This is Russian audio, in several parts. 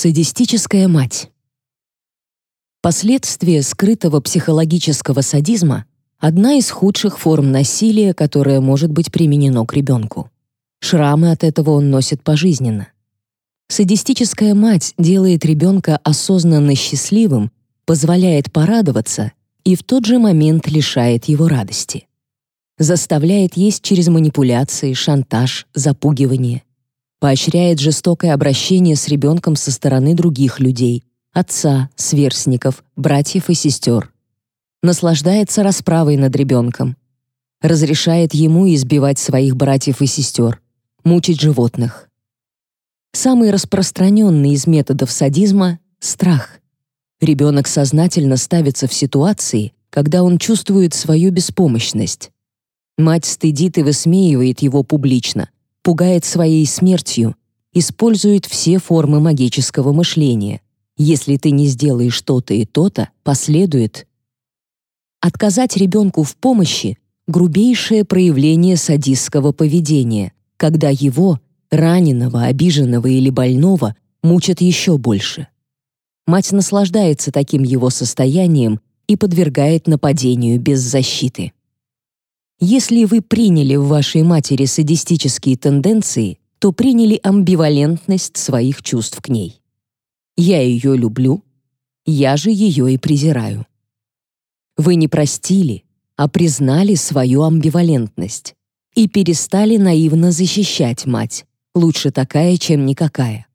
Садистическая мать. Последствия скрытого психологического садизма — одна из худших форм насилия, которое может быть применено к ребенку. Шрамы от этого он носит пожизненно. Садистическая мать делает ребенка осознанно счастливым, позволяет порадоваться и в тот же момент лишает его радости. Заставляет есть через манипуляции, шантаж, запугивание поощряет жестокое обращение с ребенком со стороны других людей, отца, сверстников, братьев и сестер. Наслаждается расправой над ребенком. Разрешает ему избивать своих братьев и сестер, мучить животных. Самый распространенный из методов садизма — страх. Ребенок сознательно ставится в ситуации, когда он чувствует свою беспомощность. Мать стыдит и высмеивает его публично, пугает своей смертью, использует все формы магического мышления. Если ты не сделаешь то-то и то-то, последует. Отказать ребенку в помощи — грубейшее проявление садистского поведения, когда его, раненого, обиженного или больного, мучат еще больше. Мать наслаждается таким его состоянием и подвергает нападению без защиты. Если вы приняли в вашей матери садистические тенденции, то приняли амбивалентность своих чувств к ней. Я ее люблю, я же ее и презираю. Вы не простили, а признали свою амбивалентность и перестали наивно защищать мать, лучше такая, чем никакая.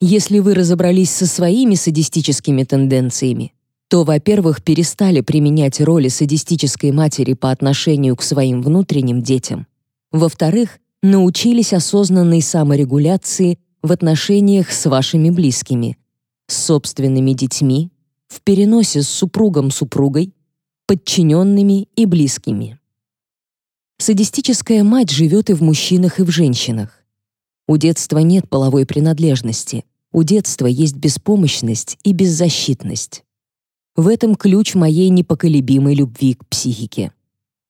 Если вы разобрались со своими садистическими тенденциями, то, во-первых, перестали применять роли садистической матери по отношению к своим внутренним детям, во-вторых, научились осознанной саморегуляции в отношениях с вашими близкими, с собственными детьми, в переносе с супругом-супругой, подчиненными и близкими. Садистическая мать живет и в мужчинах, и в женщинах. У детства нет половой принадлежности, у детства есть беспомощность и беззащитность. В этом ключ моей непоколебимой любви к психике.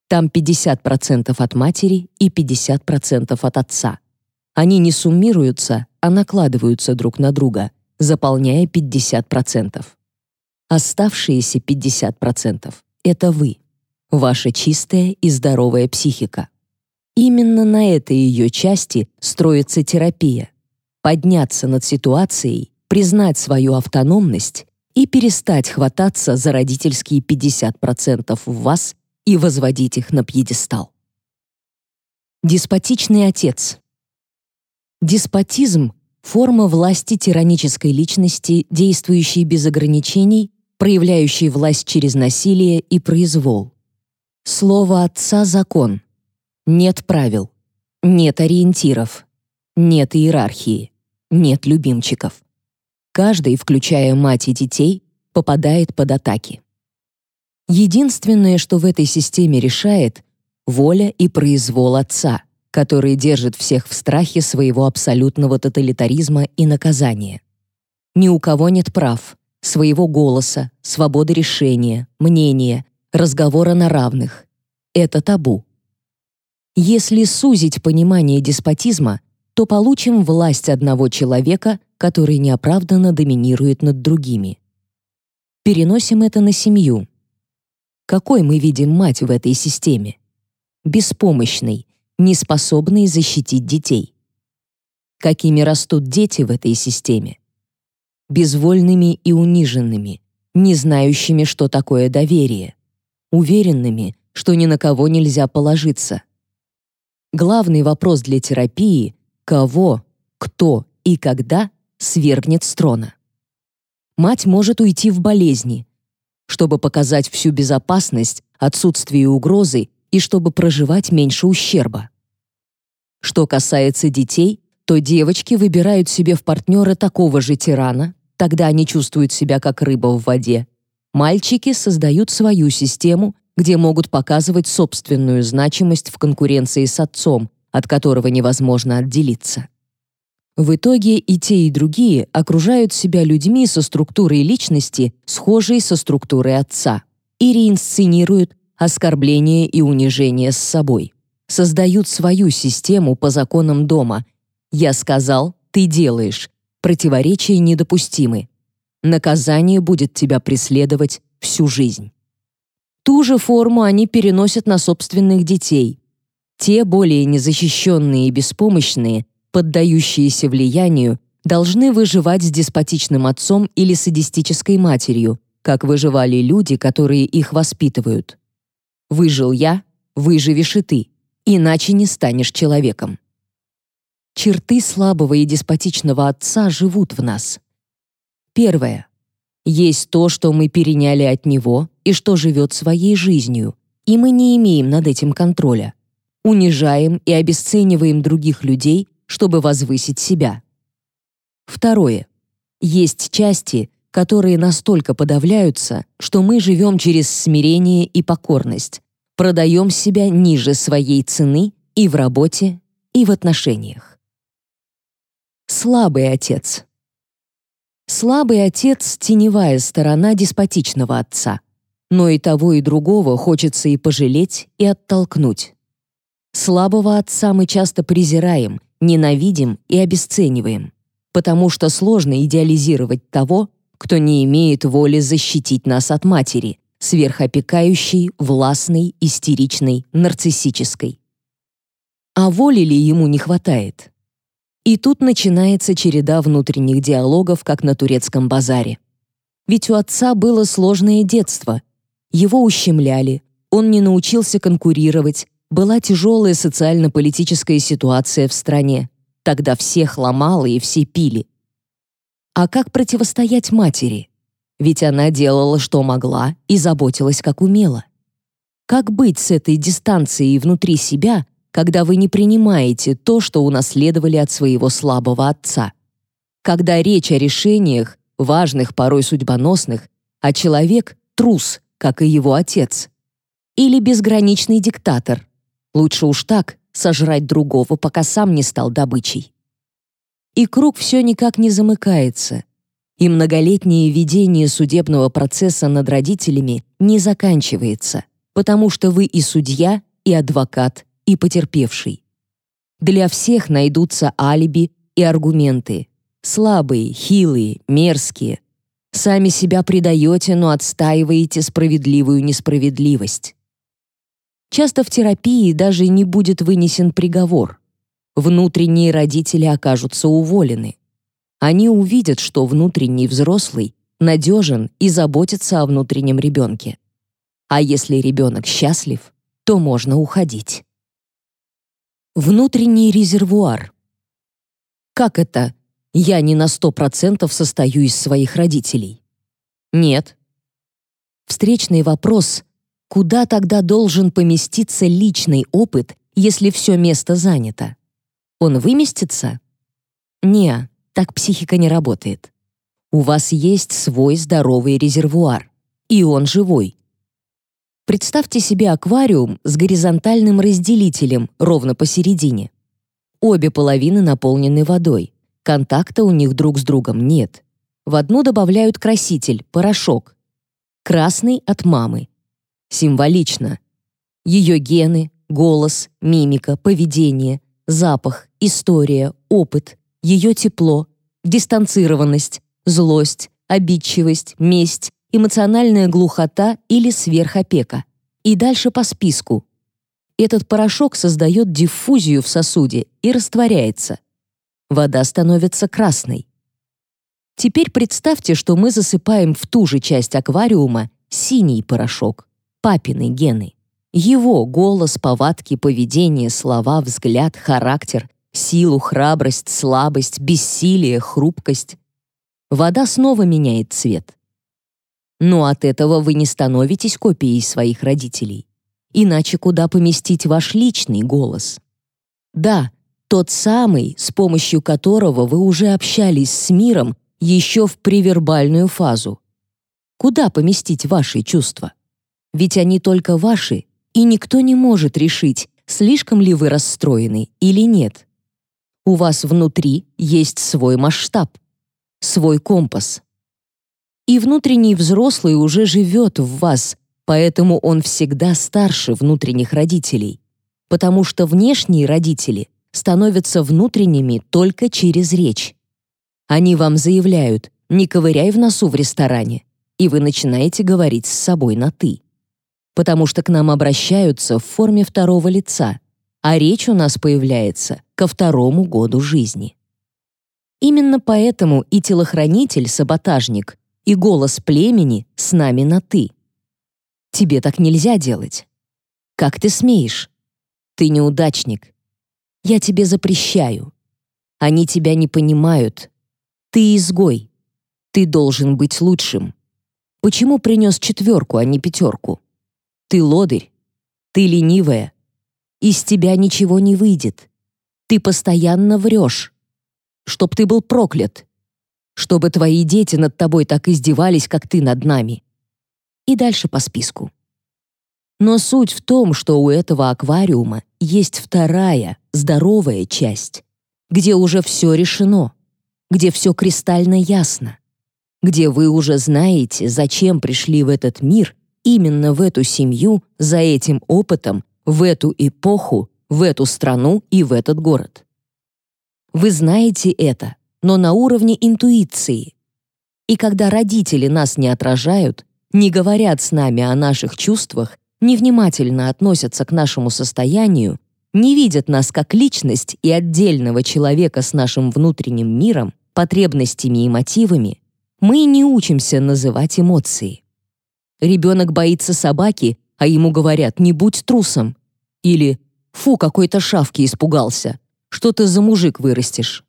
Там 50% от матери и 50% от отца. Они не суммируются, а накладываются друг на друга, заполняя 50%. Оставшиеся 50% — это вы, ваша чистая и здоровая психика. Именно на этой ее части строится терапия. Подняться над ситуацией, признать свою автономность и перестать хвататься за родительские 50% в вас и возводить их на пьедестал. Деспотичный отец. Деспотизм — форма власти тиранической личности, действующей без ограничений, проявляющей власть через насилие и произвол. Слово отца — закон. Нет правил. Нет ориентиров. Нет иерархии. Нет любимчиков. Каждый, включая мать и детей, попадает под атаки. Единственное, что в этой системе решает — воля и произвол отца, который держит всех в страхе своего абсолютного тоталитаризма и наказания. Ни у кого нет прав, своего голоса, свободы решения, мнения, разговора на равных. Это табу. Если сузить понимание деспотизма, то получим власть одного человека — который неоправданно доминирует над другими. Переносим это на семью. Какой мы видим мать в этой системе? Беспомощной, неспособной защитить детей. Какими растут дети в этой системе? Безвольными и униженными, не знающими, что такое доверие, уверенными, что ни на кого нельзя положиться. Главный вопрос для терапии — кого, кто и когда свергнет с трона. Мать может уйти в болезни, чтобы показать всю безопасность, отсутствие угрозы и чтобы проживать меньше ущерба. Что касается детей, то девочки выбирают себе в партнера такого же тирана, тогда они чувствуют себя как рыба в воде. Мальчики создают свою систему, где могут показывать собственную значимость в конкуренции с отцом, от которого невозможно отделиться. В итоге и те, и другие окружают себя людьми со структурой личности, схожей со структурой отца, и реинсценируют оскорбление и унижение с собой. Создают свою систему по законам дома. «Я сказал, ты делаешь. Противоречия недопустимы. Наказание будет тебя преследовать всю жизнь. Ту же форму они переносят на собственных детей. Те, более незащищенные и беспомощные, поддающиеся влиянию, должны выживать с деспотичным отцом или садистической матерью, как выживали люди, которые их воспитывают. Выжил я, выживешь и ты, иначе не станешь человеком. Черты слабого и деспотичного отца живут в нас. Первое. Есть то, что мы переняли от него и что живет своей жизнью, и мы не имеем над этим контроля. Унижаем и обесцениваем других людей, чтобы возвысить себя. Второе. Есть части, которые настолько подавляются, что мы живем через смирение и покорность, продаем себя ниже своей цены и в работе, и в отношениях. Слабый отец. Слабый отец — теневая сторона деспотичного отца. Но и того, и другого хочется и пожалеть, и оттолкнуть. Слабого отца мы часто презираем, ненавидим и обесцениваем, потому что сложно идеализировать того, кто не имеет воли защитить нас от матери, сверхопекающей, властной, истеричной, нарциссической. А воли ли ему не хватает? И тут начинается череда внутренних диалогов, как на турецком базаре. Ведь у отца было сложное детство. Его ущемляли, он не научился конкурировать, была тяжелая социально-политическая ситуация в стране. Тогда всех ломало и все пили. А как противостоять матери? Ведь она делала, что могла, и заботилась, как умела. Как быть с этой дистанцией внутри себя, когда вы не принимаете то, что унаследовали от своего слабого отца? Когда речь о решениях, важных, порой судьбоносных, а человек — трус, как и его отец? Или безграничный диктатор? Лучше уж так, сожрать другого, пока сам не стал добычей. И круг все никак не замыкается. И многолетнее ведение судебного процесса над родителями не заканчивается, потому что вы и судья, и адвокат, и потерпевший. Для всех найдутся алиби и аргументы. Слабые, хилые, мерзкие. Сами себя предаете, но отстаиваете справедливую несправедливость. Часто в терапии даже не будет вынесен приговор внутренние родители окажутся уволены. Они увидят, что внутренний взрослый надежен и заботится о внутреннем ребенке. А если ребенок счастлив, то можно уходить. Внутренний резервуар. Как это? Я не на сто процентов состою из своих родителей. Нет. Встречный вопрос Куда тогда должен поместиться личный опыт, если все место занято? Он выместится? Не, так психика не работает. У вас есть свой здоровый резервуар, и он живой. Представьте себе аквариум с горизонтальным разделителем ровно посередине. Обе половины наполнены водой. Контакта у них друг с другом нет. В одну добавляют краситель, порошок. Красный от мамы. Символично. Ее гены, голос, мимика, поведение, запах, история, опыт, ее тепло, дистанцированность, злость, обидчивость, месть, эмоциональная глухота или сверхопека. И дальше по списку. Этот порошок создает диффузию в сосуде и растворяется. Вода становится красной. Теперь представьте, что мы засыпаем в ту же часть аквариума синий порошок, папины гены. Его голос, повадки, поведение, слова, взгляд, характер, силу, храбрость, слабость, бессилие, хрупкость. Вода снова меняет цвет. Но от этого вы не становитесь копией своих родителей. Иначе куда поместить ваш личный голос? Да, тот самый, с помощью которого вы уже общались с миром еще в превербальную фазу. Куда поместить ваши чувства? Ведь они только ваши и никто не может решить, слишком ли вы расстроены или нет. У вас внутри есть свой масштаб, свой компас. И внутренний взрослый уже живет в вас, поэтому он всегда старше внутренних родителей, потому что внешние родители становятся внутренними только через речь. Они вам заявляют «не ковыряй в носу в ресторане», и вы начинаете говорить с собой на «ты». Потому что к нам обращаются в форме второго лица, а речь у нас появляется ко второму году жизни. Именно поэтому и телохранитель, саботажник, и голос племени с нами на «ты». Тебе так нельзя делать. Как ты смеешь? Ты неудачник. Я тебе запрещаю. Они тебя не понимают. Ты изгой. Ты должен быть лучшим. Почему принес четверку, а не пятерку? Ты лодырь. Ты ленивая. Из тебя ничего не выйдет. Ты постоянно врешь. Чтоб ты был проклят. Чтобы твои дети над тобой так издевались, как ты над нами. И дальше по списку. Но суть в том, что у этого аквариума есть вторая, здоровая часть, где уже все решено, где все кристально ясно, где вы уже знаете, зачем пришли в этот мир, именно в эту семью, за этим опытом, в эту эпоху, в эту страну и в этот город. Вы знаете это, но на уровне интуиции. И когда родители нас не отражают, не говорят с нами о наших чувствах, невнимательно относятся к нашему состоянию, не видят нас как личность и отдельного человека с нашим внутренним миром, потребностями и мотивами, мы не учимся называть эмоции. Ребенок боится собаки, а ему говорят «не будь трусом» или «фу, какой-то шавки испугался, что ты за мужик вырастешь».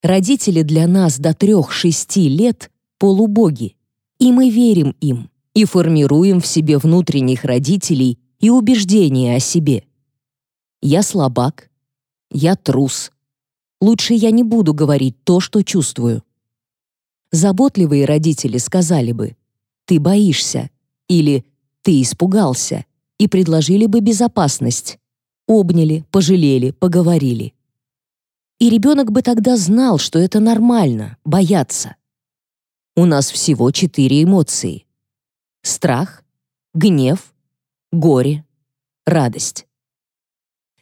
Родители для нас до трех-шести лет — полубоги, и мы верим им и формируем в себе внутренних родителей и убеждения о себе. Я слабак, я трус. Лучше я не буду говорить то, что чувствую. Заботливые родители сказали бы «ты боишься» или «ты испугался» и предложили бы безопасность. Обняли, пожалели, поговорили. И ребенок бы тогда знал, что это нормально — бояться. У нас всего четыре эмоции. Страх, гнев, горе, радость.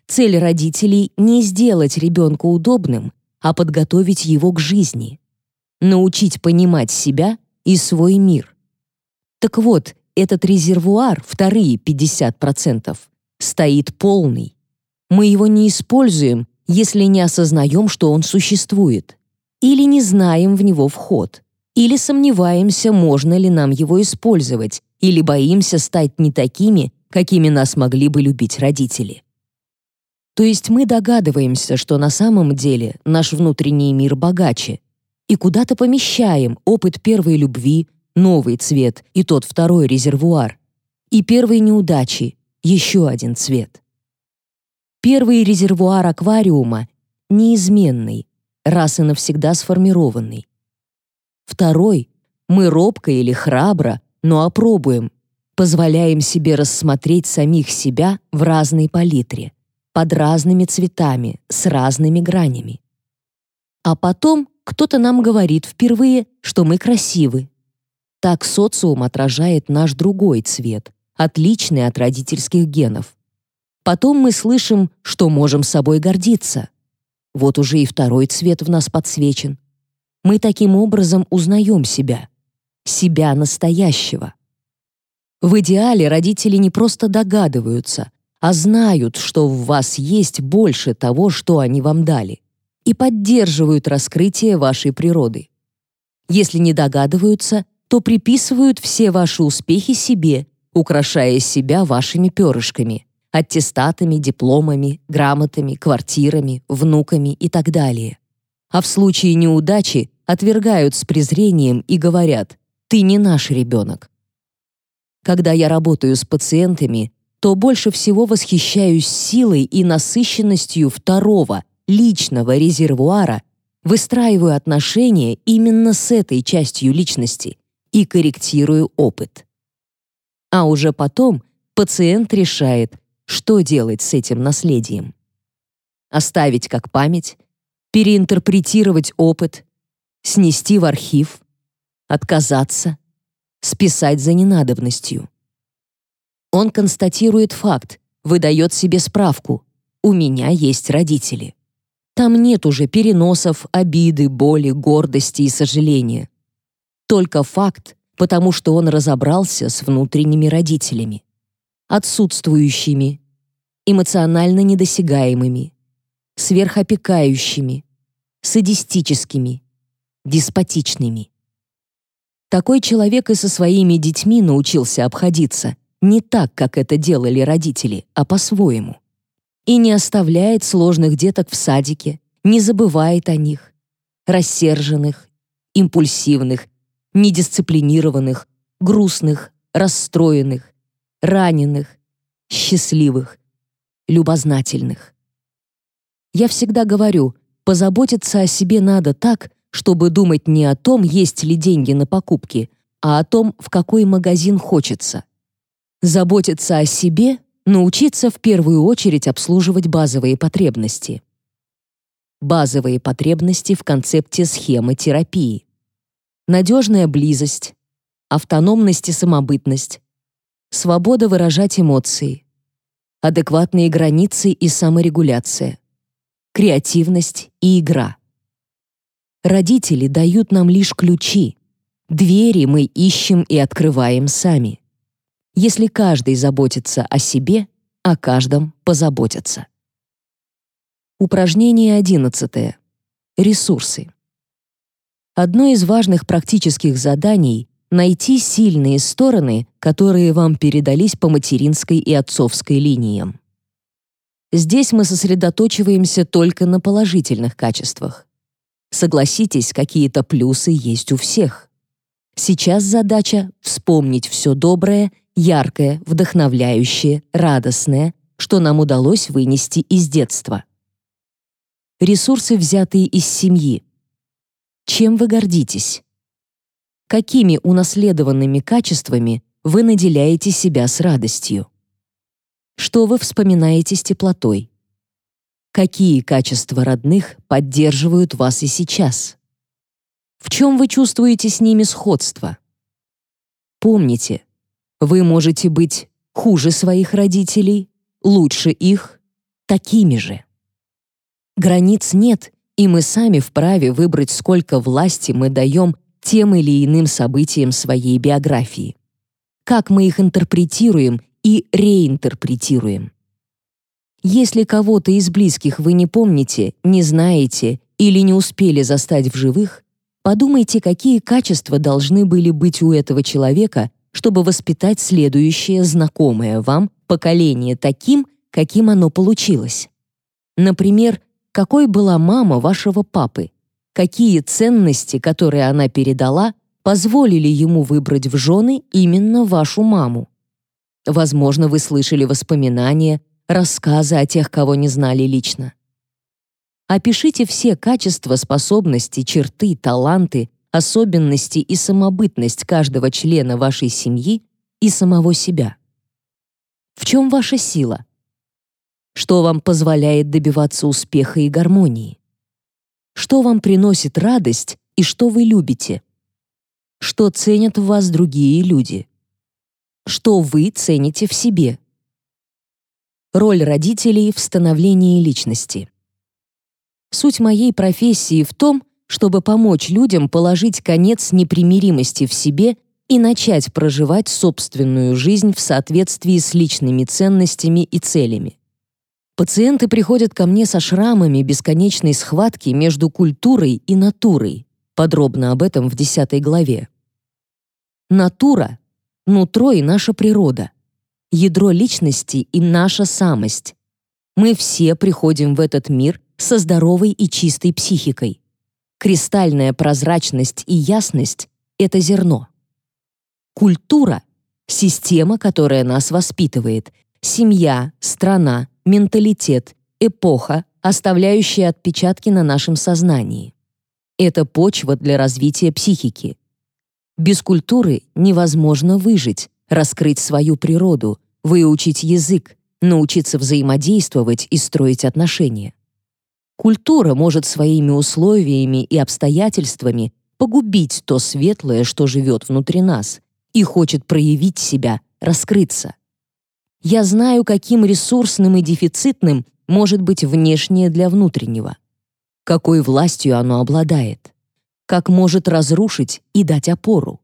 Цель родителей — не сделать ребенка удобным, а подготовить его к жизни. Научить понимать себя и свой мир. Так вот, этот резервуар, вторые 50%, стоит полный. Мы его не используем, если не осознаем, что он существует, или не знаем в него вход, или сомневаемся, можно ли нам его использовать, или боимся стать не такими, какими нас могли бы любить родители. То есть мы догадываемся, что на самом деле наш внутренний мир богаче, и куда-то помещаем опыт первой любви, новый цвет и тот второй резервуар, и первой неудачи, еще один цвет. Первый резервуар аквариума неизменный, раз и навсегда сформированный. Второй мы робко или храбро, но опробуем, позволяем себе рассмотреть самих себя в разной палитре, под разными цветами, с разными гранями. А потом кто-то нам говорит впервые, что мы красивы. Так социум отражает наш другой цвет, отличный от родительских генов. Потом мы слышим, что можем собой гордиться. Вот уже и второй цвет в нас подсвечен. Мы таким образом узнаем себя. Себя настоящего. В идеале родители не просто догадываются, а знают, что в вас есть больше того, что они вам дали, и поддерживают раскрытие вашей природы. Если не догадываются, то приписывают все ваши успехи себе, украшая себя вашими перышками аттестатами, дипломами, грамотами, квартирами, внуками и так далее. А в случае неудачи отвергают с презрением и говорят «ты не наш ребенок». Когда я работаю с пациентами, то больше всего восхищаюсь силой и насыщенностью второго, личного резервуара, выстраиваю отношения именно с этой частью личности и корректирую опыт. А уже потом пациент решает, что делать с этим наследием? Оставить как память, переинтерпретировать опыт, снести в архив, отказаться, списать за ненадобностью. Он констатирует факт, выдает себе справку. У меня есть родители. Там нет уже переносов, обиды, боли, гордости и сожаления. Только факт, потому что он разобрался с внутренними родителями, отсутствующими, эмоционально недосягаемыми, сверхопекающими, садистическими, деспотичными. Такой человек и со своими детьми научился обходиться не так, как это делали родители, а по-своему. И не оставляет сложных деток в садике, не забывает о них, рассерженных, импульсивных, недисциплинированных, грустных, расстроенных, раненых, счастливых, любознательных. Я всегда говорю, позаботиться о себе надо так, чтобы думать не о том, есть ли деньги на покупки, а о том, в какой магазин хочется. Заботиться о себе — научиться в первую очередь обслуживать базовые потребности. Базовые потребности в концепте схемы терапии. Надежная близость, автономность и самобытность, свобода выражать эмоции, адекватные границы и саморегуляция, креативность и игра. Родители дают нам лишь ключи. Двери мы ищем и открываем сами. Если каждый заботится о себе, о каждом позаботятся. Упражнение 11. Ресурсы. Одно из важных практических заданий — найти сильные стороны, которые вам передались по материнской и отцовской линиям. Здесь мы сосредоточиваемся только на положительных качествах. Согласитесь, какие-то плюсы есть у всех. Сейчас задача — вспомнить все доброе, яркое, вдохновляющее, радостное, что нам удалось вынести из детства. Ресурсы, взятые из семьи. Чем вы гордитесь? Какими унаследованными качествами вы наделяете себя с радостью? Что вы вспоминаете с теплотой? Какие качества родных поддерживают вас и сейчас? В чем вы чувствуете с ними сходство? Помните, вы можете быть хуже своих родителей, лучше их, такими же. Границ нет, и мы сами вправе выбрать, сколько власти мы даем тем или иным событиям своей биографии. Как мы их интерпретируем и реинтерпретируем. Если кого-то из близких вы не помните, не знаете или не успели застать в живых, подумайте, какие качества должны были быть у этого человека, чтобы воспитать следующее знакомое вам поколение таким, каким оно получилось. Например, какой была мама вашего папы? Какие ценности, которые она передала, позволили ему выбрать в жены именно вашу маму? Возможно, вы слышали воспоминания, рассказы о тех, кого не знали лично. Опишите все качества, способности, черты, таланты, особенности и самобытность каждого члена вашей семьи и самого себя. В чем ваша сила? Что вам позволяет добиваться успеха и гармонии? Что вам приносит радость и что вы любите? Что ценят в вас другие люди? Что вы цените в себе? Роль родителей в становлении личности. Суть моей профессии в том, чтобы помочь людям положить конец непримиримости в себе и начать проживать собственную жизнь в соответствии с личными ценностями и целями. Пациенты приходят ко мне со шрамами бесконечной схватки между культурой и натурой. Подробно об этом в 10 главе. Натура — нутро и наша природа ядро личности и наша самость. Мы все приходим в этот мир со здоровой и чистой психикой. Кристальная прозрачность и ясность — это зерно. Культура — система, которая нас воспитывает, семья, страна, менталитет, эпоха, оставляющая отпечатки на нашем сознании. Это почва для развития психики. Без культуры невозможно выжить, раскрыть свою природу, выучить язык, научиться взаимодействовать и строить отношения. Культура может своими условиями и обстоятельствами погубить то светлое, что живет внутри нас, и хочет проявить себя, раскрыться. Я знаю, каким ресурсным и дефицитным может быть внешнее для внутреннего. какой властью оно обладает, как может разрушить и дать опору.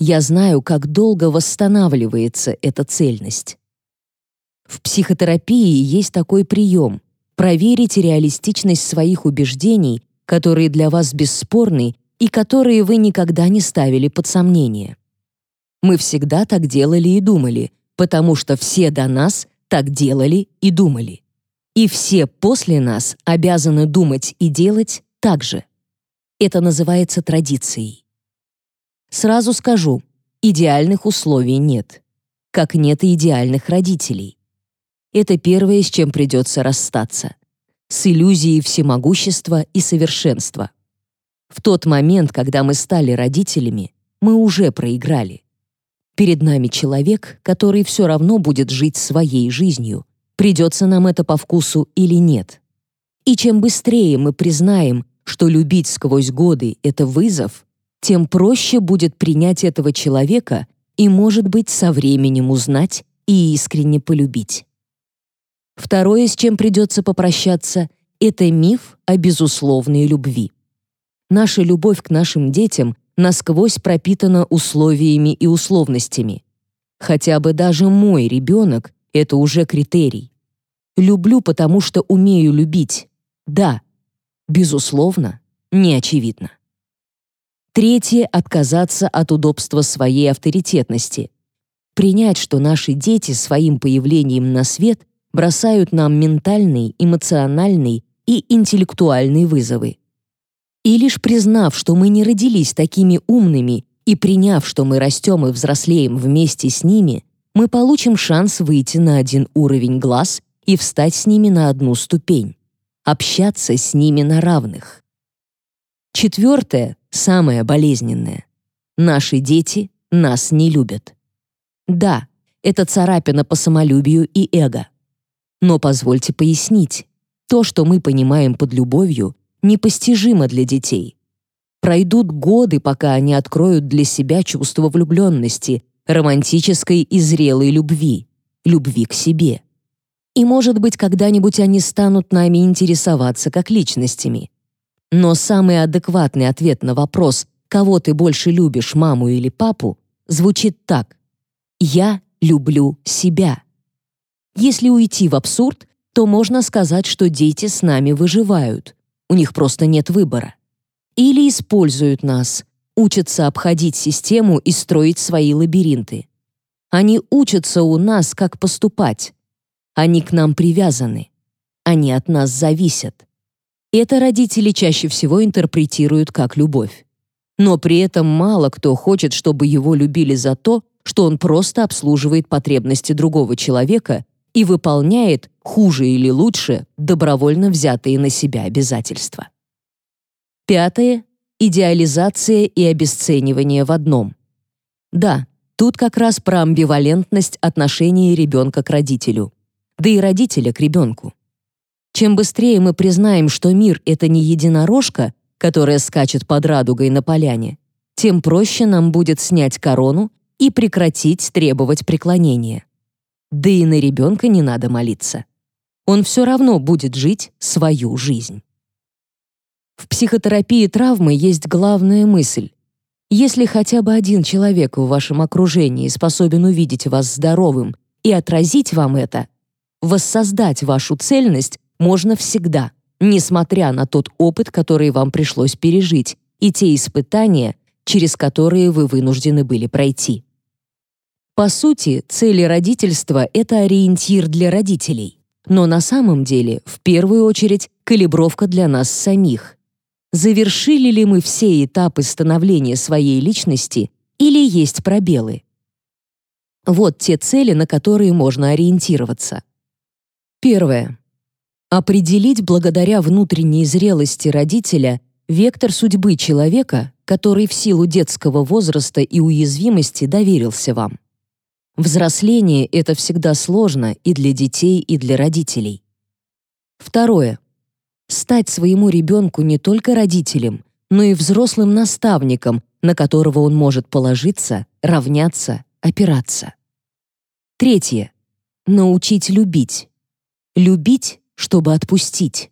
Я знаю, как долго восстанавливается эта цельность. В психотерапии есть такой прием — проверить реалистичность своих убеждений, которые для вас бесспорны и которые вы никогда не ставили под сомнение. Мы всегда так делали и думали, потому что все до нас так делали и думали. И все после нас обязаны думать и делать так же. Это называется традицией. Сразу скажу, идеальных условий нет. Как нет и идеальных родителей. Это первое, с чем придется расстаться. С иллюзией всемогущества и совершенства. В тот момент, когда мы стали родителями, мы уже проиграли. Перед нами человек, который все равно будет жить своей жизнью, придется нам это по вкусу или нет. И чем быстрее мы признаем, что любить сквозь годы — это вызов, тем проще будет принять этого человека и, может быть, со временем узнать и искренне полюбить. Второе, с чем придется попрощаться, это миф о безусловной любви. Наша любовь к нашим детям насквозь пропитана условиями и условностями. Хотя бы даже мой ребенок — это уже критерий. Люблю, потому что умею любить. Да. Безусловно, не очевидно. Третье — отказаться от удобства своей авторитетности. Принять, что наши дети своим появлением на свет бросают нам ментальный, эмоциональный и интеллектуальный вызовы. И лишь признав, что мы не родились такими умными, и приняв, что мы растем и взрослеем вместе с ними, мы получим шанс выйти на один уровень глаз и встать с ними на одну ступень, общаться с ними на равных. Четвертое, самое болезненное. Наши дети нас не любят. Да, это царапина по самолюбию и эго. Но позвольте пояснить. То, что мы понимаем под любовью, непостижимо для детей. Пройдут годы, пока они откроют для себя чувство влюбленности, романтической и зрелой любви, любви к себе. И, может быть, когда-нибудь они станут нами интересоваться как личностями. Но самый адекватный ответ на вопрос «Кого ты больше любишь, маму или папу?» звучит так «Я люблю себя». Если уйти в абсурд, то можно сказать, что дети с нами выживают, у них просто нет выбора. Или используют нас, учатся обходить систему и строить свои лабиринты. Они учатся у нас, как поступать. Они к нам привязаны. Они от нас зависят. Это родители чаще всего интерпретируют как любовь. Но при этом мало кто хочет, чтобы его любили за то, что он просто обслуживает потребности другого человека и выполняет, хуже или лучше, добровольно взятые на себя обязательства. Пятое — идеализация и обесценивание в одном. Да, тут как раз про амбивалентность отношения ребенка к родителю, да и родителя к ребенку. Чем быстрее мы признаем, что мир — это не единорожка, которая скачет под радугой на поляне, тем проще нам будет снять корону и прекратить требовать преклонения. Да и на ребенка не надо молиться. Он все равно будет жить свою жизнь. В психотерапии травмы есть главная мысль. Если хотя бы один человек в вашем окружении способен увидеть вас здоровым и отразить вам это, воссоздать вашу цельность можно всегда, несмотря на тот опыт, который вам пришлось пережить, и те испытания, через которые вы вынуждены были пройти. По сути, цели родительства — это ориентир для родителей. Но на самом деле, в первую очередь, калибровка для нас самих. Завершили ли мы все этапы становления своей личности или есть пробелы? Вот те цели, на которые можно ориентироваться. Первое. Определить благодаря внутренней зрелости родителя вектор судьбы человека, который в силу детского возраста и уязвимости доверился вам. Взросление — это всегда сложно и для детей, и для родителей. Второе. Стать своему ребенку не только родителем, но и взрослым наставником, на которого он может положиться, равняться, опираться. Третье. Научить любить. Любить, чтобы отпустить.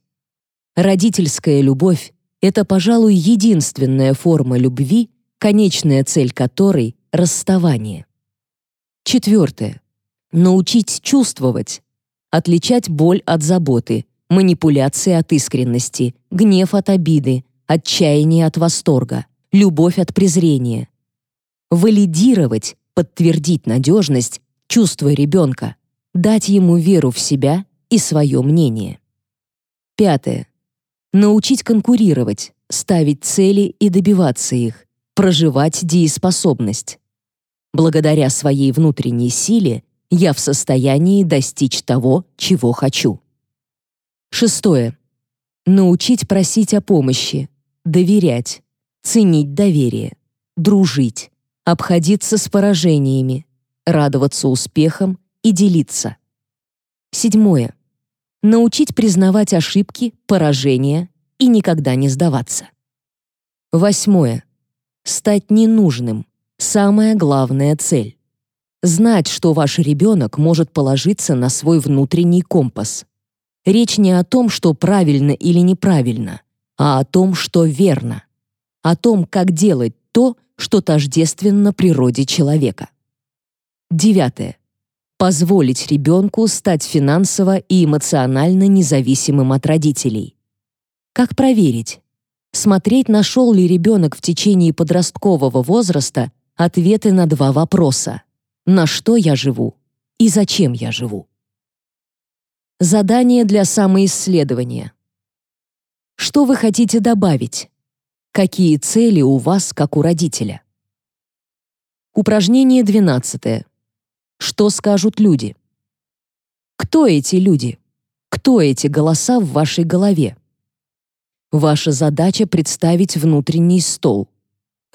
Родительская любовь — это, пожалуй, единственная форма любви, конечная цель которой — расставание. Четвертое. Научить чувствовать, отличать боль от заботы, манипуляции от искренности, гнев от обиды, отчаяние от восторга, любовь от презрения. Валидировать, подтвердить надежность, чувства ребенка, дать ему веру в себя и свое мнение. Пятое. Научить конкурировать, ставить цели и добиваться их, проживать дееспособность. Благодаря своей внутренней силе я в состоянии достичь того, чего хочу. Шестое. Научить просить о помощи, доверять, ценить доверие, дружить, обходиться с поражениями, радоваться успехам и делиться. Седьмое. Научить признавать ошибки, поражения и никогда не сдаваться. Восьмое. Стать ненужным. Самая главная цель. Знать, что ваш ребенок может положиться на свой внутренний компас. Речь не о том, что правильно или неправильно, а о том, что верно. О том, как делать то, что тождественно природе человека. Девятое. Позволить ребенку стать финансово и эмоционально независимым от родителей. Как проверить? Смотреть, нашел ли ребенок в течение подросткового возраста ответы на два вопроса. На что я живу и зачем я живу? Задание для самоисследования. Что вы хотите добавить? Какие цели у вас, как у родителя? Упражнение 12. Что скажут люди? Кто эти люди? Кто эти голоса в вашей голове? Ваша задача представить внутренний стол.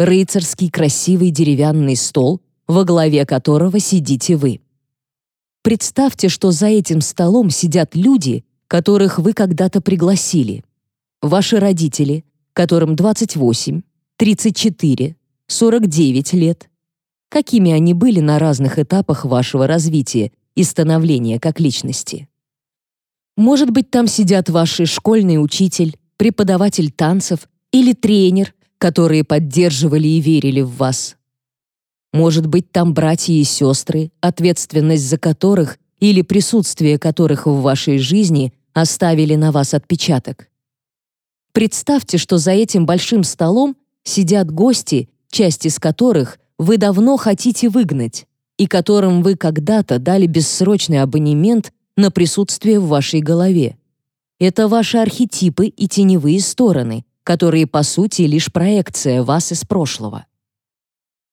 Рыцарский красивый деревянный стол, во главе которого сидите вы. Представьте, что за этим столом сидят люди, которых вы когда-то пригласили. Ваши родители, которым 28, 34, 49 лет. Какими они были на разных этапах вашего развития и становления как личности? Может быть, там сидят ваши школьный учитель, преподаватель танцев или тренер, которые поддерживали и верили в вас. Может быть, там братья и сестры, ответственность за которых или присутствие которых в вашей жизни оставили на вас отпечаток. Представьте, что за этим большим столом сидят гости, часть из которых вы давно хотите выгнать и которым вы когда-то дали бессрочный абонемент на присутствие в вашей голове. Это ваши архетипы и теневые стороны, которые, по сути, лишь проекция вас из прошлого.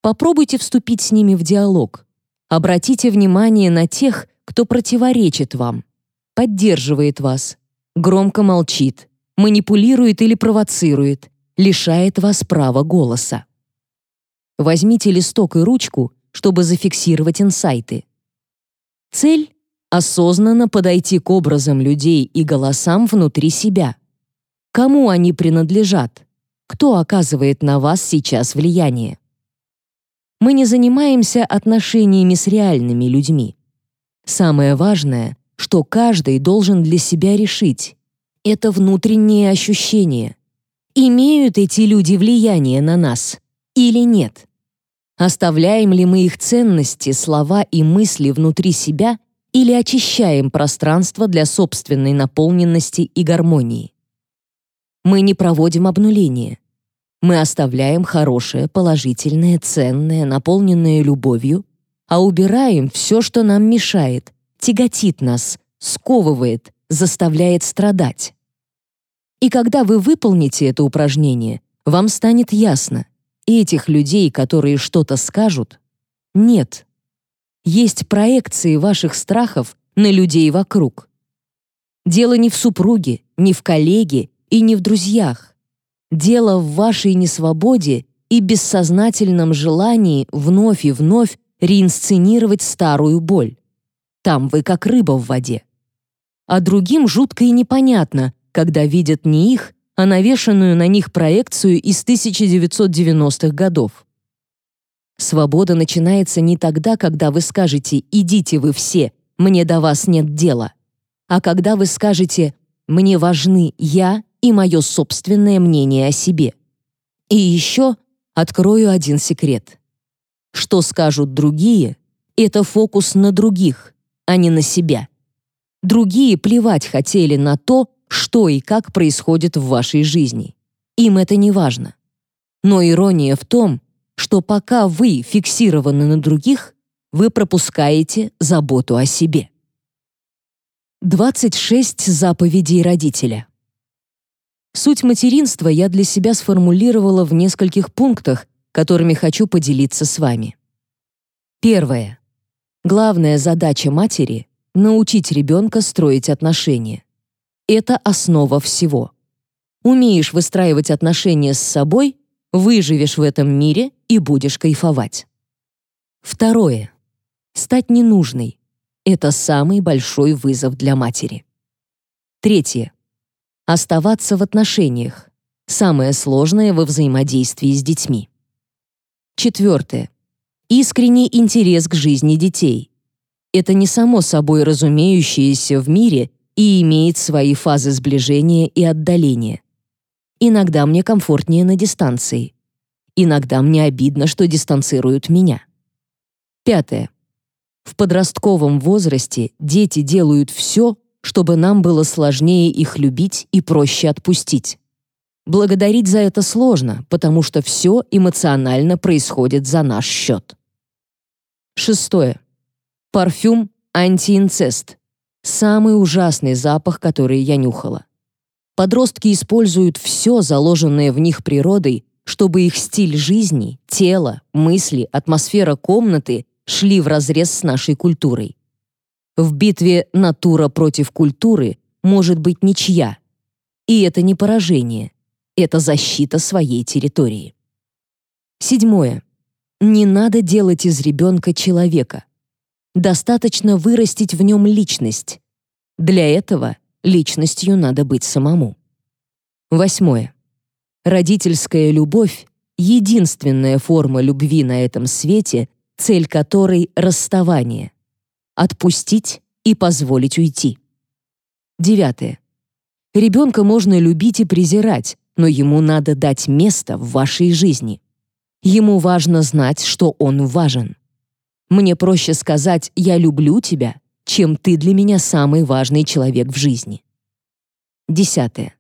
Попробуйте вступить с ними в диалог. Обратите внимание на тех, кто противоречит вам, поддерживает вас, громко молчит, манипулирует или провоцирует, лишает вас права голоса. Возьмите листок и ручку, чтобы зафиксировать инсайты. Цель — осознанно подойти к образам людей и голосам внутри себя. Кому они принадлежат? Кто оказывает на вас сейчас влияние? мы не занимаемся отношениями с реальными людьми. Самое важное, что каждый должен для себя решить, это внутренние ощущения. Имеют эти люди влияние на нас или нет? Оставляем ли мы их ценности, слова и мысли внутри себя или очищаем пространство для собственной наполненности и гармонии? Мы не проводим обнуление. Мы оставляем хорошее, положительное, ценное, наполненное любовью, а убираем все, что нам мешает, тяготит нас, сковывает, заставляет страдать. И когда вы выполните это упражнение, вам станет ясно, этих людей, которые что-то скажут, нет. Есть проекции ваших страхов на людей вокруг. Дело не в супруге, не в коллеге и не в друзьях. Дело в вашей несвободе и бессознательном желании вновь и вновь реинсценировать старую боль. Там вы как рыба в воде. А другим жутко и непонятно, когда видят не их, а навешанную на них проекцию из 1990-х годов. Свобода начинается не тогда, когда вы скажете «идите вы все, мне до вас нет дела», а когда вы скажете «мне важны я и мое собственное мнение о себе. И еще открою один секрет. Что скажут другие — это фокус на других, а не на себя. Другие плевать хотели на то, что и как происходит в вашей жизни. Им это не важно. Но ирония в том, что пока вы фиксированы на других, вы пропускаете заботу о себе. 26 заповедей родителя. Суть материнства я для себя сформулировала в нескольких пунктах, которыми хочу поделиться с вами. Первое. Главная задача матери — научить ребенка строить отношения. Это основа всего. Умеешь выстраивать отношения с собой, выживешь в этом мире и будешь кайфовать. Второе. Стать ненужной. Это самый большой вызов для матери. Третье. Оставаться в отношениях. Самое сложное во взаимодействии с детьми. Четвертое. Искренний интерес к жизни детей. Это не само собой разумеющееся в мире и имеет свои фазы сближения и отдаления. Иногда мне комфортнее на дистанции. Иногда мне обидно, что дистанцируют меня. Пятое. В подростковом возрасте дети делают все, чтобы нам было сложнее их любить и проще отпустить. Благодарить за это сложно, потому что все эмоционально происходит за наш счет. Шестое. Парфюм антиинцест. Самый ужасный запах, который я нюхала. Подростки используют все, заложенное в них природой, чтобы их стиль жизни, тело, мысли, атмосфера комнаты шли вразрез с нашей культурой. В битве натура против культуры может быть ничья. И это не поражение, это защита своей территории. Седьмое. Не надо делать из ребенка человека. Достаточно вырастить в нем личность. Для этого личностью надо быть самому. Восьмое. Родительская любовь — единственная форма любви на этом свете, цель которой — расставание. Отпустить и позволить уйти. Девятое. Ребенка можно любить и презирать, но ему надо дать место в вашей жизни. Ему важно знать, что он важен. Мне проще сказать «я люблю тебя», чем «ты для меня самый важный человек в жизни». Десятое.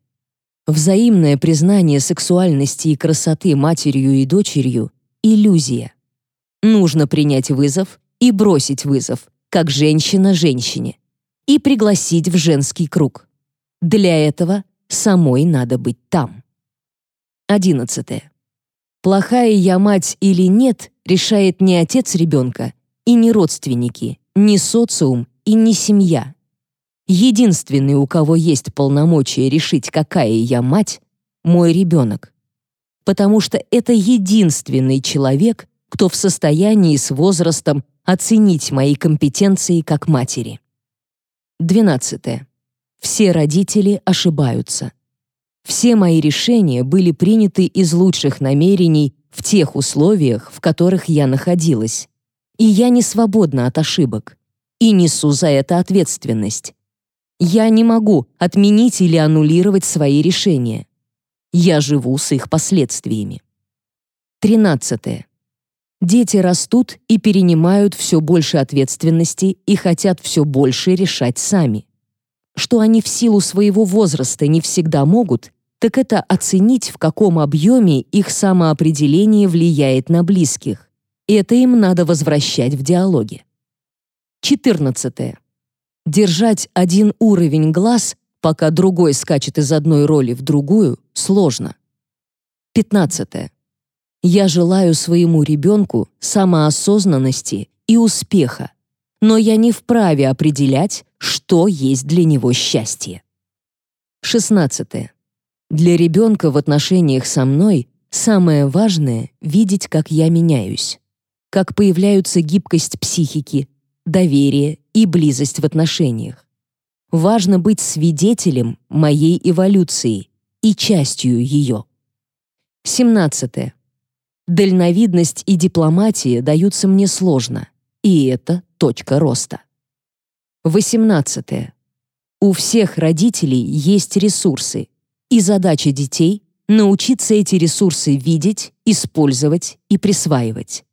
Взаимное признание сексуальности и красоты матерью и дочерью — иллюзия. Нужно принять вызов и бросить вызов, как женщина женщине, и пригласить в женский круг. Для этого самой надо быть там. Одиннадцатое. Плохая я мать или нет, решает не отец ребенка и не родственники, не социум и не семья. Единственный, у кого есть полномочия решить, какая я мать, мой ребенок. Потому что это единственный человек, кто в состоянии с возрастом оценить мои компетенции как матери. 12. Все родители ошибаются. Все мои решения были приняты из лучших намерений в тех условиях, в которых я находилась. И я не свободна от ошибок. И несу за это ответственность. Я не могу отменить или аннулировать свои решения. Я живу с их последствиями. 13. Дети растут и перенимают все больше ответственности и хотят все больше решать сами. Что они в силу своего возраста не всегда могут, так это оценить, в каком объеме их самоопределение влияет на близких. Это им надо возвращать в диалоге. 14. Держать один уровень глаз, пока другой скачет из одной роли в другую, сложно. 15. Я желаю своему ребенку самоосознанности и успеха, но я не вправе определять, что есть для него счастье. 16. Для ребенка в отношениях со мной самое важное — видеть, как я меняюсь, как появляются гибкость психики, доверие и близость в отношениях. Важно быть свидетелем моей эволюции и частью ее. 17. Дальновидность и дипломатия даются мне сложно, и это точка роста. 18. У всех родителей есть ресурсы, и задача детей — научиться эти ресурсы видеть, использовать и присваивать.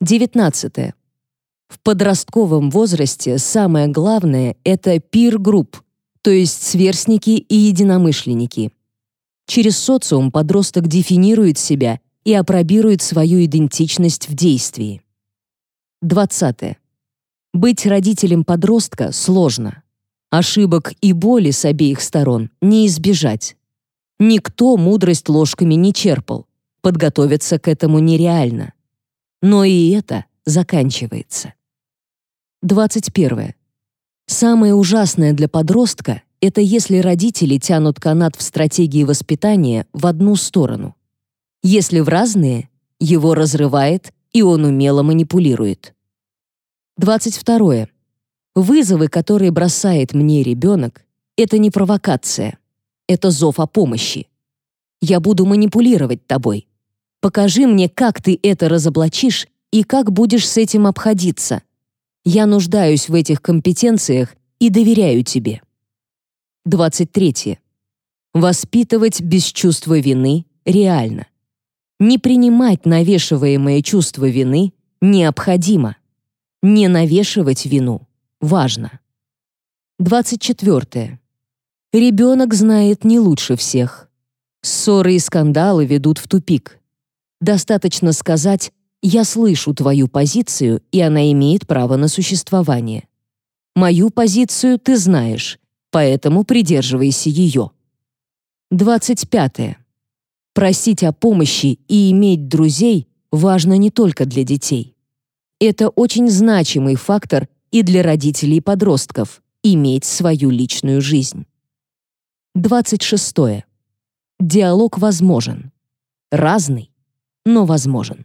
19. В подростковом возрасте самое главное — это пир-групп, то есть сверстники и единомышленники. Через социум подросток дефинирует себя и апробирует свою идентичность в действии. 20. Быть родителем подростка сложно. Ошибок и боли с обеих сторон не избежать. Никто мудрость ложками не черпал. Подготовиться к этому нереально. Но и это заканчивается. 21. Самое ужасное для подростка — это если родители тянут канат в стратегии воспитания в одну сторону. Если в разные, его разрывает, и он умело манипулирует. 22. Вызовы, которые бросает мне ребенок, это не провокация. Это зов о помощи. Я буду манипулировать тобой. Покажи мне, как ты это разоблачишь и как будешь с этим обходиться. Я нуждаюсь в этих компетенциях и доверяю тебе. 23. Воспитывать без чувства вины реально. Не принимать навешиваемое чувство вины необходимо. Не навешивать вину важно. 24. Ребенок знает не лучше всех. Ссоры и скандалы ведут в тупик. Достаточно сказать «я слышу твою позицию, и она имеет право на существование». Мою позицию ты знаешь, поэтому придерживайся ее. 25. Просить о помощи и иметь друзей важно не только для детей. Это очень значимый фактор и для родителей подростков — иметь свою личную жизнь. 26. Диалог возможен. Разный, но возможен.